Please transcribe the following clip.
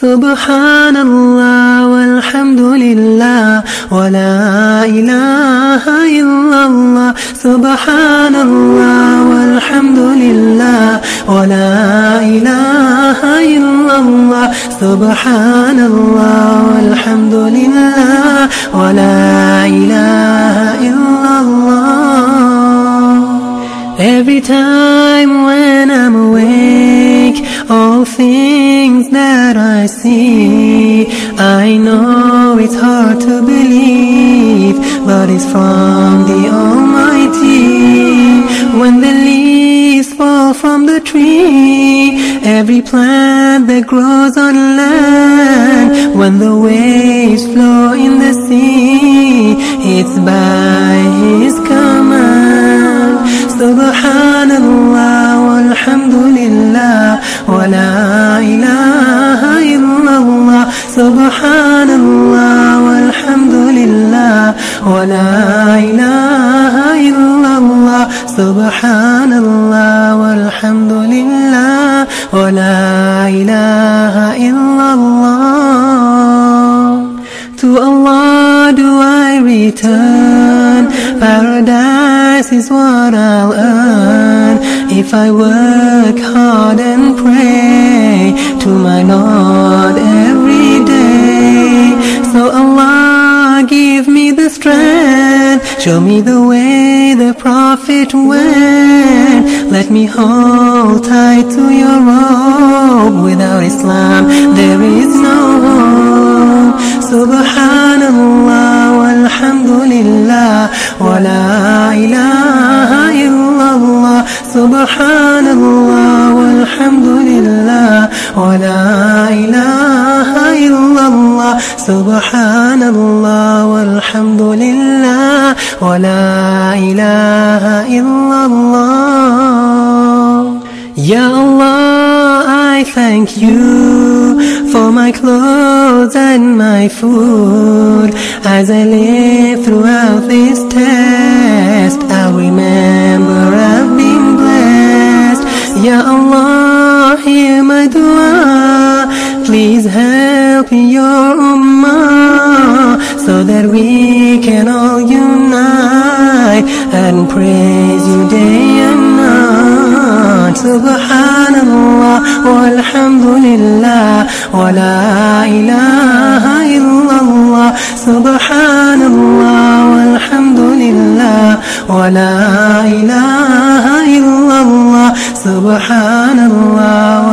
سبحان الله والحمد لله ولا إله إلا الله سبحان الله والحمد لله ولا إله إلا الله سبحان الله والحمد لله ولا إله إلا الله Every time when all things that I see. I know it's hard to believe, but it's from the Almighty. When the leaves fall from the tree, every plant that grows on land, when the waves flow in the sea, it's by ولا إله إلا الله سبحان الله والحمد لله ولا إله إلا الله To Allah do I return Paradise is what I'll earn If I work hard and pray to my Lord strength, show me the way the Prophet went. Let me hold tight to your robe. Without Islam, there is no hope. Subhanallah walhamdulillah wa la ilaha illallah. والحمد لله ولا إله إلا الله سبحان الله والحمد لله ولا إله إلا الله Ya Allah, I thank you for my clothes and my food. As I live Please help your ummah so that we can all unite and praise you day and night. Subhanallah walhamdulillah wa la ilaha illallah. Subhanallah walhamdulillah wa la ilaha illallah. سبحان الله